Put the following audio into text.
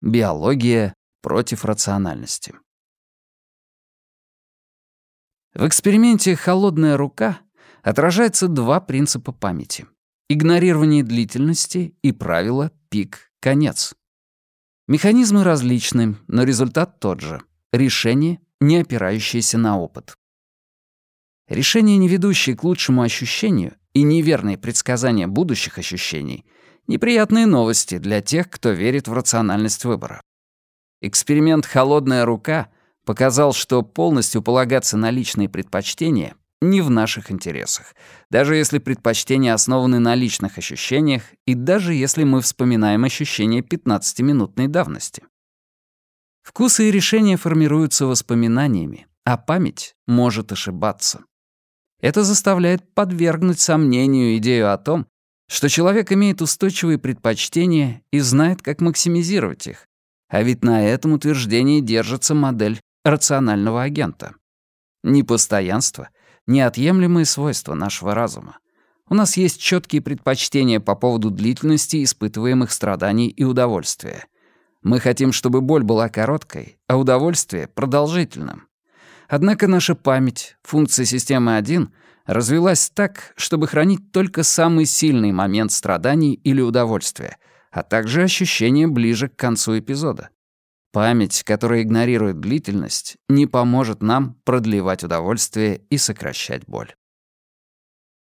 Биология против рациональности. В эксперименте «Холодная рука» отражается два принципа памяти — игнорирование длительности и правило «пик-конец». Механизмы различны, но результат тот же — решение, не опирающееся на опыт. Решения, не ведущие к лучшему ощущению, и неверные предсказания будущих ощущений — неприятные новости для тех, кто верит в рациональность выбора. Эксперимент «Холодная рука» показал, что полностью полагаться на личные предпочтения не в наших интересах, даже если предпочтения основаны на личных ощущениях и даже если мы вспоминаем ощущения 15-минутной давности. Вкусы и решения формируются воспоминаниями, а память может ошибаться. Это заставляет подвергнуть сомнению идею о том, что человек имеет устойчивые предпочтения и знает, как максимизировать их. А ведь на этом утверждении держится модель рационального агента. Непостоянство — неотъемлемые свойства нашего разума. У нас есть четкие предпочтения по поводу длительности испытываемых страданий и удовольствия. Мы хотим, чтобы боль была короткой, а удовольствие — продолжительным. Однако наша память, функция системы 1, развилась так, чтобы хранить только самый сильный момент страданий или удовольствия, а также ощущение ближе к концу эпизода. Память, которая игнорирует длительность, не поможет нам продлевать удовольствие и сокращать боль.